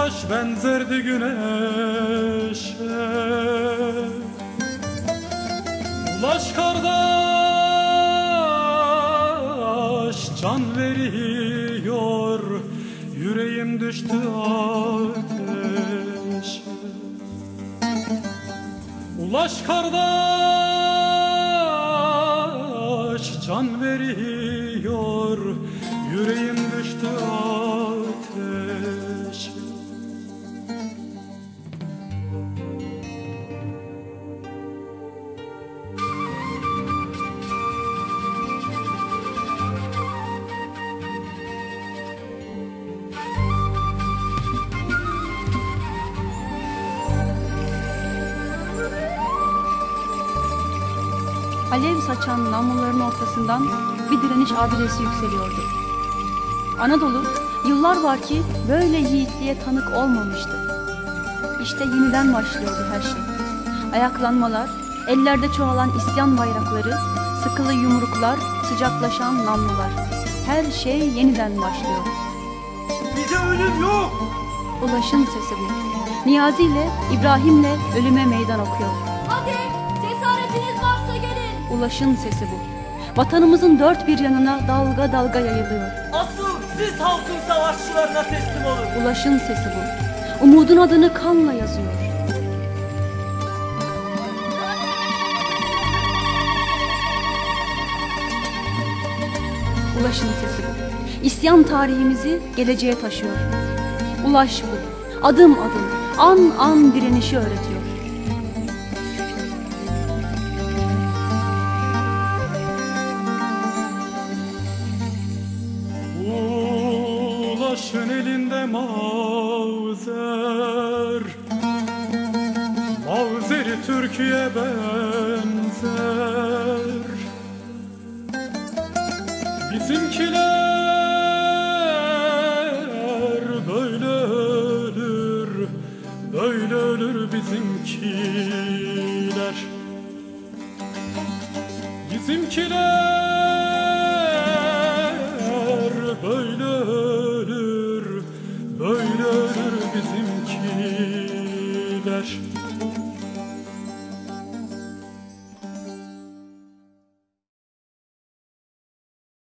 Ulaş benzerdi güneşe. Ulaş kardeş can veriyor Yüreğim düştü ateşe. Ulaş kardeş can veriyor Yüreğim düştü ateşe Alev saçan namluların ortasından bir direniş abidesi yükseliyordu. Anadolu yıllar var ki böyle yiğitliğe tanık olmamıştı. İşte yeniden başlıyordu her şey. Ayaklanmalar, ellerde çoğalan isyan bayrakları, sıkılı yumruklar, sıcaklaşan namlular. Her şey yeniden başlıyor. Bize ölüm yok. Ulaş'ın sesi bu. Niyazi ile İbrahim'le ölüme meydan okuyor. Hadi cesaretiniz varsa gelin. Ulaş'ın sesi bu. Vatanımızın dört bir yanına dalga dalga yayılıyor. Asıl siz halkın savaşçılarına teslim olun. Ulaş'ın sesi bu. Umudun adını kanla yazıyor. Ulaş'ın sesi bu. İsyan tarihimizi geleceğe taşıyor. Ulaş bu. Adım adım, an an direnişi öğretiyor. Ulaşın elinde mavzer Mavzeri Türkiye benzer. Bizimkiler böyle ölür Böyle ölür bizimkiler. Bizimkiler ölür, böyle ölür bizimkiler.